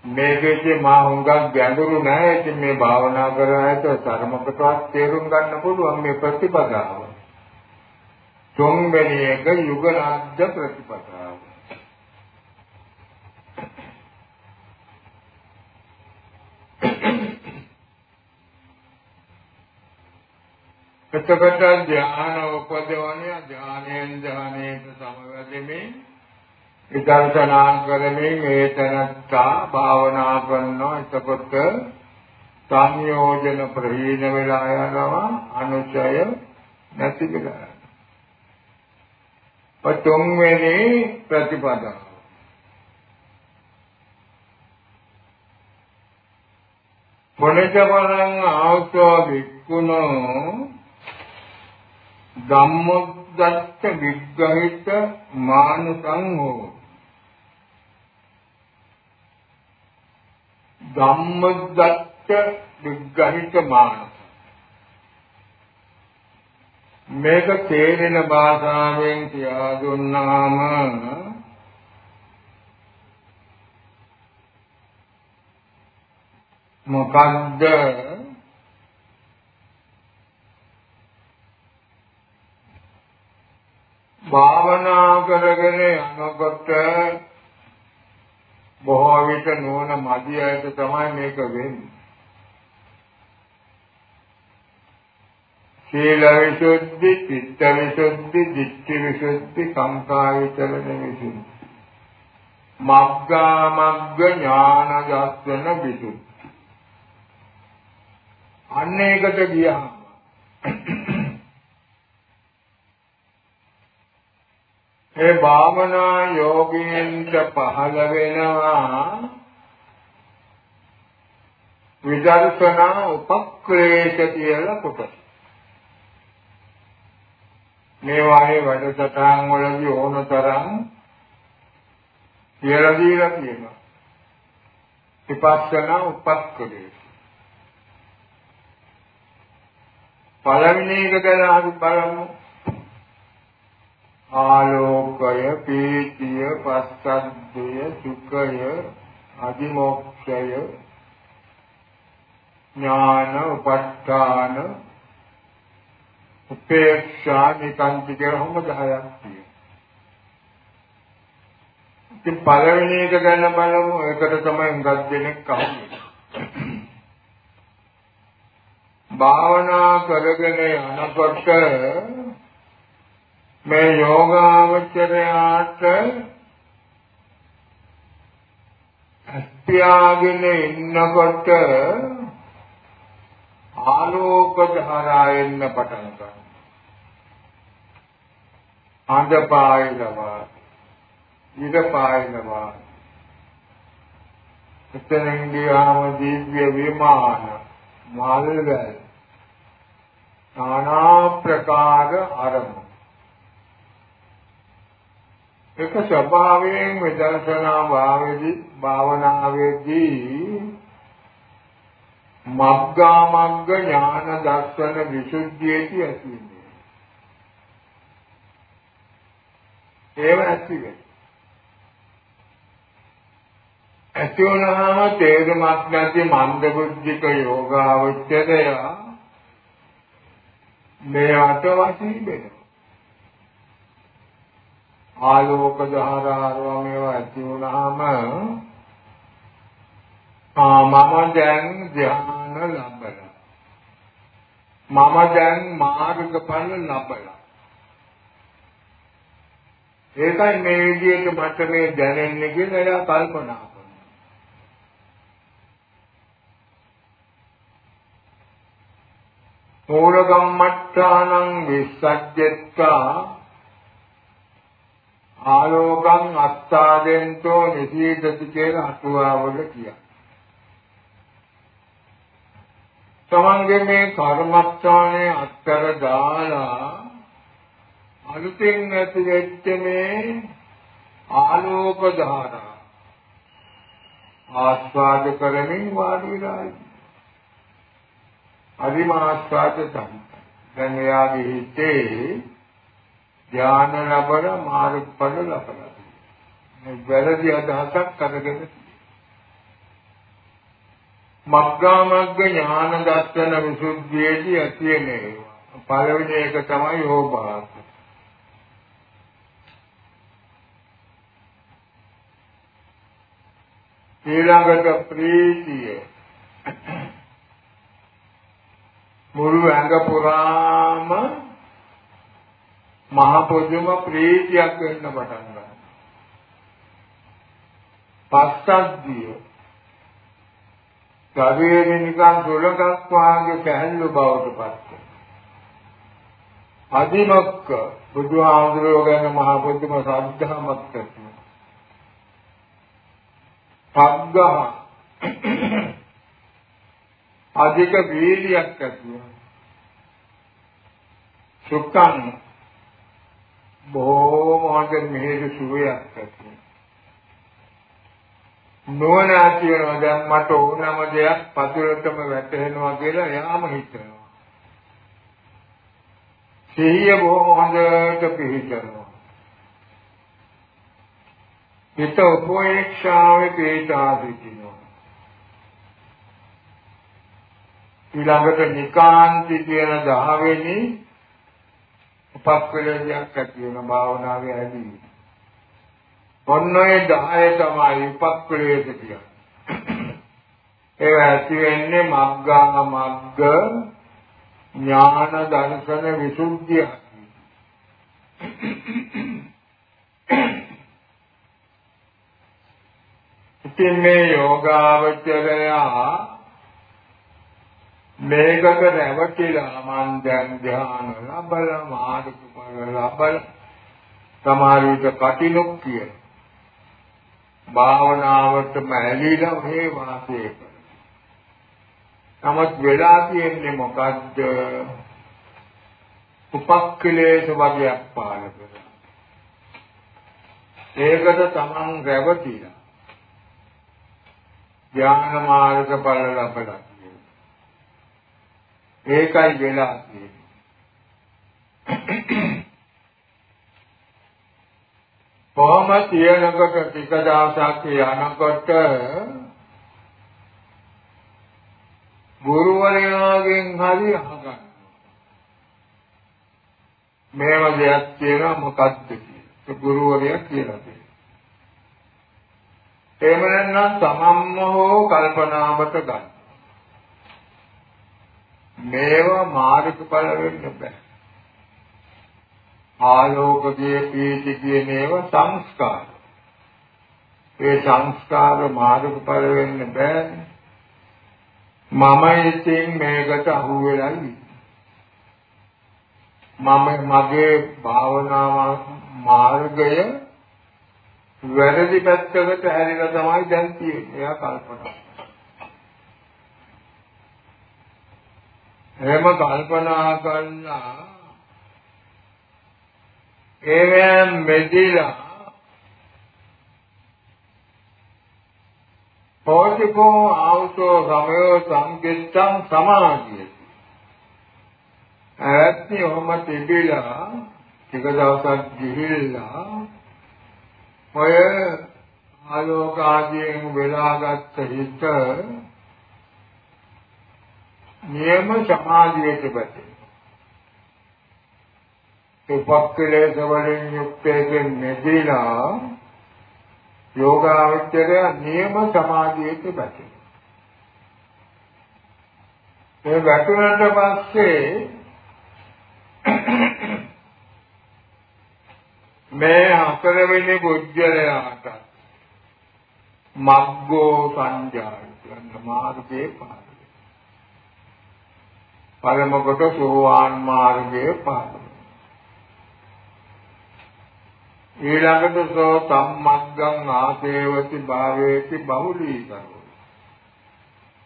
මේකේ මා හුඟක් ගැඹුරු නැහැ. ඉතින් මේ භාවනා කරාට ධර්මකටවත් තේරුම් ගන්න පුළුවන් මේ ප්‍රතිපදාව. තුන්වෙනි එක යුගනාද්ද ප්‍රතිපදාව. එතකොට ධ්‍යාන උපදවන්නේ ධ්‍යානයෙන් ධ්‍යානයට සමවැදෙමින් විදර්ශනා කරමින් ඒතනත්තා භාවනා කරනවා. එතකොට සංයෝජන ප්‍රහීන වෙලා යනවා අනුචය නැති වෙලා යනවා. තුන්වෙනි ප්‍රතිපදාව මොනජවරං ආවතෝ වික්කුණෝ ධම්මොද්දච්ච විග්‍රහිත මානසං හෝ ධම්මොද්දච්ච විග්‍රහිත මානස. මේක තේරෙන භාෂාවෙන් කියා දුන්නාම මොකද්ද? භාවනා කරගෙන යනකොට බොහෝ විට නෝන මදි අයට තමයි මේක වෙන්නේ. සීල විසුද්ධි, චිත්ත විසුද්ධි, ditthi විසුද්ධි, සංකා විචලන විසුද්ධි. මග්ගා මග්ග ඥාන දර්ශන විසුද්ධි. අන්න ඒකට ගියාම ඒ භාවනා යෝගීන්ට පහළ වෙනවා විදර්ශනා උපක්‍රේෂ කියලා කොටස. මේ වායේ වැඩසටහන් වලදී ඕනතරම් කියලා දීලා තියෙනවා. විපස්සනා උපක්‍රේෂ. පළවෙනි එක ගැන අපි බලමු. ආලෝකය, පීතිය, පස්සද්ධය, සුඛය, අදිමෝක්ෂය, ඥාන, උපස්ථාන, උපේක්ෂා නිකාන්ති කියලා හොම 10ක් තියෙනවා. ඉතින් පළවෙනි එක ගැන බලමු. ඒකට තමයි හුඟක් දෙනෙක් අහන්නේ. භාවනා කරගෙන යනකොට මේ යෝගාවචරයාට අත්‍යාගෙන ඉන්නකොට ආලෝක ධාරා එන්න පටන් ගන්නවා. අඳ පායනවා. ඉර පායනවා. එතනින් ගියාම දිව්‍ය විමාන මල්වැල් নানা ප්‍රකාර අරමුණු එක ස්වභාවයෙන් විදර්ශනා භාවයේදී භාවනාවේදී මග්ගා මග්ග ඥාන දර්ශන විසුද්ධියේදී ඇති වෙන්නේ. ඒව ඇති වෙන්නේ. ඇති වුණාම තේරුමක් නැති මන්ද බුද්ධික යෝගාවචරය මේ අටවසී වෙනවා. ආලෝක ධාරාරවා මේවා ඇති වුණාම ආ මම දැන් ධ්‍යාන ලබලා මම දැන් මාර්ගඵල ලබලා ඒකයි මේ විදිහට මට මේ දැනෙන්නේ කියලා එයා කල්පනා කරනවා. මූලගම්මට්ඨානං විස්සජ්ජත්තා ආලෝකං අත්තාදෙන්තෝ නිසීදති කියලා අටුවාවල කියනවා. තමන්ගේ මේ කර්මස්ථානයේ අත්තර දාලා අලුතෙන් ඇති වෙච්ච මේ ආලෝක ධාරා ආස්වාද කරමින් වාඩි වෙලා අදිම ආස්වාද තමයි. දැන් එයාගේ හිතේ ධානය ලැබල මාර්ගඵල ලබලා. මේ වැරදි අදහසක් අරගෙන මග්ගා මග්ග ඥාන දර්ශන විසුද්ධියේදී ඇති වෙන ඒවා. පළවෙනි එක තමයි යෝභාස. ඊළඟට ප්‍රීතිය. මුළු ඇඟ පුරාම මහ පොදුම ප්‍රීතියක් වෙන්න පටන් ගන්නවා. පස්සද්ධිය ශරීරේ නිකන් දොලකක් වාගේ පැහැල්ලු බවට පත් වෙනවා. අදිමක්ක බුදුහාමුදුරුවෝ ගැන මහ බුද්ධම සද්ධාමත් ඇති. පග්ගහ අධික වීර්යයක් ඇති. සුඛං බොහෝම හොඳ මිහිරි සුවයක් ඇති. නොවන ඇති වෙනවා දැන් මට ඕනම දෙයක් පතුලටම වැටෙනවා කියලා එයාම හිතනවා. සිහිය බොහොම හොඳට පිහිටනවා. හිත උපේක්ෂාවේ පිහිටා සිටිනවා. ඊළඟට නිකාන්ති කියන දහවෙනි උපක්‍රලයක් ඇති වෙන භාවනාවේ ඇදී. ඔන්න ඔය 10 තමයි උපක්‍රේත කියන්නේ. ඒ ඇති වෙන්නේ මග්ගා මග්ග ඥාන දර්ශන විසුද්ධිය. ඉතින් මේ යෝගාවචරයා මේකට රැවටිලා මන් දැන් ධ්‍යාන ලබල මාර්ග ලබල සමහර විට කටිලොක් කියන භාවනාවටම ඇලීලා මේ වාසය කරනවා. නමුත් වෙලා තියෙන්නේ මොකද්ද? උපක්ඛලේශ වගේක් පාල කරනවා. ඒකට තමන් රැවටිලා. ඥාන මාර්ග බල ලබලා ඒකයි වෙලා තියෙන්නේ. කොහොම කියනකොට ටික දවසක් යනකොට ගුරුවරයාගෙන් හරි අහගන්න. මේව දෙයක් තියෙනවා මොකක්ද කියලා. ගුරුවරයා කියලා දෙනවා. එහෙම නැත්නම් තමන්ම හෝ කල්පනාවට ගන්න. මේවා මාර්ගඵල වෙන්න බෑ. ආලෝකයේ පීති කියන ඒවා සංස්කාර. ඒ සංස්කාර මාර්ගඵල වෙන්න බෑනේ. මම ඉතින් මේකට අහු වෙලා මම මගේ භාවනා මාර්ගය වැරදි පැත්තකට හැරිලා තමයි දැන් තියෙන්නේ. එයා කල්පනා. එහෙම කල්පනා කළා ඒවෙන් මෙදිලා පෝතිකෝ ආවුතෝ සමයෝ සංකෙත්තං සමාධියති. ඇත්ති ඔහම තිබිලා ටික දවසක් ගිහිල්ලා ඔය ආලෝක ආදියෙන් වෙලාගත් හිත නියම සමාධියට පැටේ. උපක්ඛලේශ වලින් යුක්තයෙන් මෙදිලා යෝගාවචරය නියම සමාධියට බැහැ. ඒ වැටුණට පස්සේ මේ හතරවෙනි බුද්ධලයාට මග්ගෝ සංජාය කියන මාර්ගයේ පාදේ. පළමු කොට සෝවාන් මාර්ගයේ පාදේ. ඊළඟට සෝ සම්මග්ගං ආසේවති භාවේති බහුලීකරෝ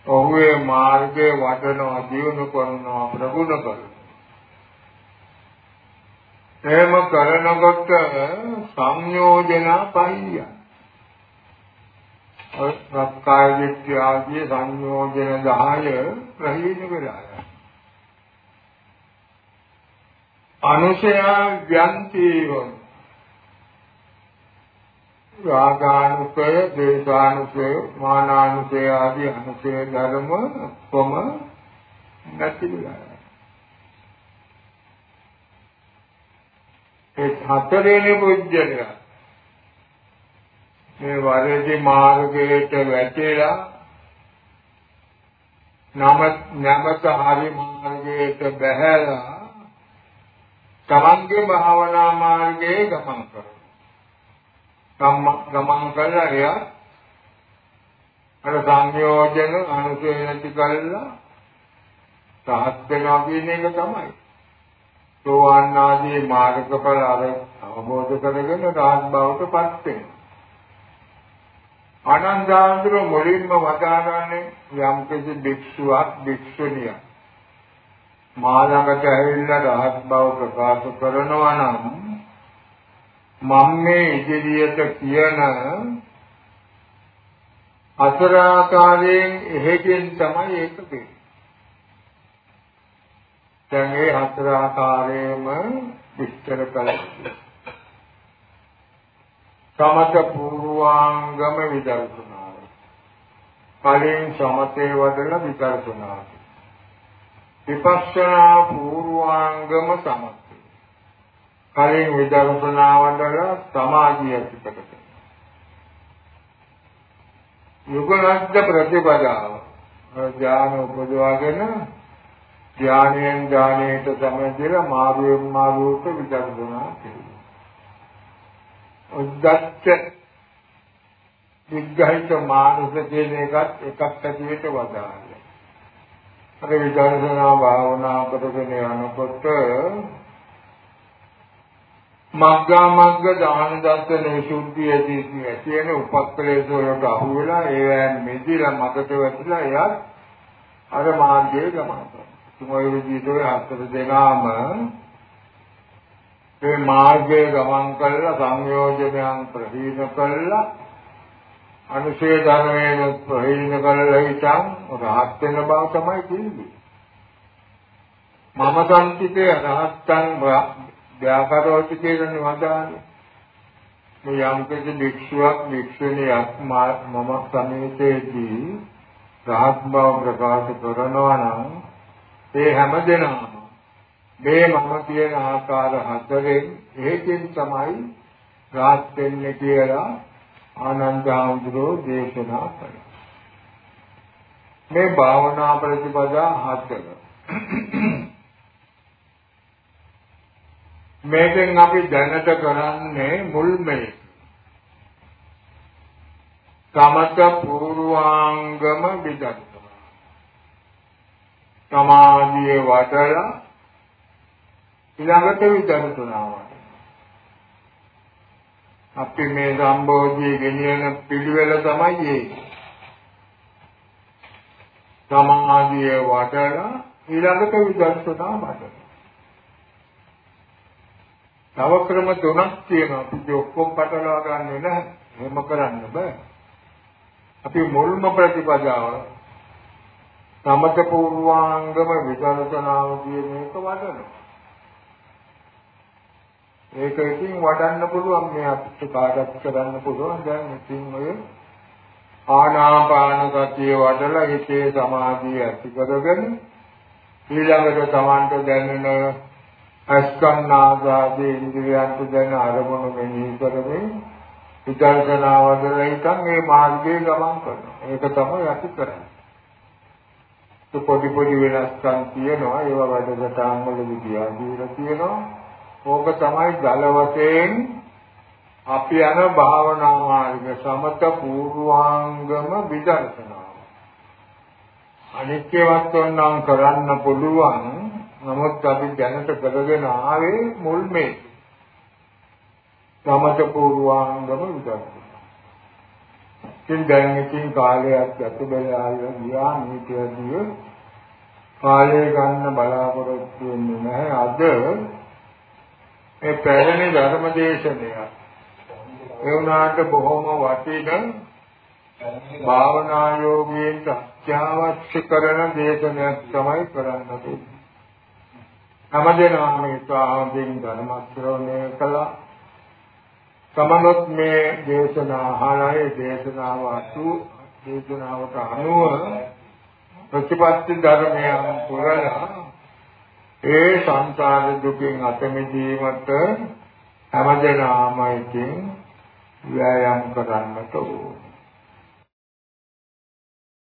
ඔහුගේ මාර්ගයේ වඩනවා දියුණු කරනවා ප්‍රගුණ කරනවා එහෙම කරනකොට සංයෝජන පහිය. සක්කාය දිට්ඨිය ආදී සංයෝජන 10 ප්‍රහීන වෙලා යනවා. අනුශය ව්‍යන්තිව රාගානුසය, දේශානුසය, මානානුසය ආදී අනුසය ධර්ම කොම නැති වෙලා ඒ හතරේනේ පුජ්‍යලයා මේ වරදි මාර්ගයට වැටෙලා නම නැමත හරි මාර්ගයට බැහැලා තමන්ගේ භාවනා මාර්ගයේ ගමන් කරනවා. ගමන් කළා එයා අර සංයෝජන අනුසය නැති කළා සහත් වෙනවා කියන එක තමයි. සෝවාන් ආදී මාර්ගඵල අර අවබෝධ කරගෙන රාජ බවට පත් වෙනවා. ආනන්දාන්තර මුලින්ම වදාගන්නේ යම් කිසි භික්ෂුවක් භික්ෂුණියක් මා ළඟට ඇවිල්ලා රහත් බව ප්‍රකාශ කරනවා නම් මම මේ ඉදිරියට කියන අතරාකාරයෙන් එහෙකින් තමයි ඒක වෙන්නේ. දැන් මේ හතර ආකාරයෙන්ම විස්තර කළා. සමත පූර්වාංගම විදර්ශනාව. කලින් සමතේ වදලා විදර්ශනාව. විපස්සනා පූර්වාංගම සමතේ. කලින් විදර්ශනාව වදලා සමාධිය පිටකට. යුගලද්ද ප්‍රතිපදාව. ඥාන උපදවාගෙන ධානයෙන් ධානයට සමදෙලා මාරුවෙන් මාරුවට විදර්ශනා කෙරේ. උද්දච්ච විග්‍රහිත මානස කියන එකත් එකක් ඇටියට වදාළා. අර විදර්ශනා භාවනා කරගෙන යනකොට මග්ගා මග්ග දාන දර්ශන විසුද්ධියදී තියෙන උපක්ලේශ වලට අහු වෙලා ඒවැ මෙදිලා මගට වැටිලා එයා අර මාර්ගයේ ගමන් කරනවා. ඔය විදිහට ඔය හතර දෙනාම මේ මාර්ගයේ ගමන් කළා සංයෝජනයන් ප්‍රහීන කළා අනුශේ ධර්මයෙන් ප්‍රහීන කළා හිතන් රහත් වෙන බව තමයි කියන්නේ මම සංතිකේ රහත්තන් ව්‍යාකරෝති කියන වදානේ මේ යම් කිසි භික්ෂුවක් භික්ෂුණියක් මම සමීපයේදී රහත් බව ප්‍රකාශ කරනවා නම් ඒ හැම දෙනාම මේ මම කියන ආකාර හතරෙන් හේතුන් තමයි රාත් වෙන්නේ කියලා ආනන්ද ආඳුරෝ දේශනා කළා. මේ භාවනා ප්‍රතිපදා හතර. මේකෙන් අපි දැනට කරන්නේ මුල්මේ සමත පූර්වාංගම විදක්. සමාධිය වඩලා ඊළඟට විදර්ශනාව. අපි මේ සම්බෝධිය ගෙනියන පිළිවෙල තමයි ඒක. සමාධිය වඩලා ඊළඟට විදර්ශනා වඩනවා. තව ක්‍රම තුනක් තියෙනවා. අපි ඔක්කොම පටලවා ගන්න නැහැ. එහෙම කරන්න බෑ. අපි මුල්ම ප්‍රතිපදාව සමත පූර්වාංගම විදර්ශනාව කියන එක වඩනවා. ඒක ඉතින් වඩන්න පුළුවන් මේ අපිට කාටත් කරන්න පුළුවන් දැන් ඉතින් ඔය ආනාපාන සතිය වඩලා හිතේ සමාධිය ඇති කරගෙන ඊළඟට තමන්ට දැනෙන අස්කන්නාගාදී ඉන්ද්‍රියන්ට දැන අරමුණු මෙහි කරමින් විදර්ශනා වඩලා ඉතින් මේ මාර්ගයේ ගමන් කරනවා. ඒක තමයි අපි කරන්නේ. පොඩි පොඩි වෙනස්කම් තියෙනවා ඒවා වැඩසටහන් වල විදියා දීලා තියෙනවා ඕක තමයි දල වශයෙන් අපි යන භාවනා මාර්ග සමත පූර්වාංගම විදර්ශනාව. අනිත්‍ය වස්තුන් කරන්න පුළුවන්. නමුත් අපි දැනට කරගෙන ආවේ මුල් මේ. සමත පූර්වාංගම විදර්ශනාව. ඉතින් දැන් ඉතින් කාලයක් ගත වෙලා ගියා මේකදී කාලය ගන්න බලාපොරොත්තු වෙන්නේ නැහැ. අද මේ පැරණි ධර්ම දේශනය ඒ වුණාට බොහොම වටින භාවනා යෝගීන්ට අත්‍යවශ්‍ය කරන දේශනයක් තමයි කරන්න තියෙන්නේ. හැමදෙනාම ඉතාමකින් ධර්ම ශ්‍රවණය කළා. තමනොත් මේ දේශනා අහලා ඒ දේශනාව අසු දේශනාවට අනුව ප්‍රතිපත්ති ධර්මයන් පුරලා ඒ සංසාර දුකින් අත මිදීමට හැමදෙනාම ඉතින් ව්‍යායාම් කරන්නට ඕන.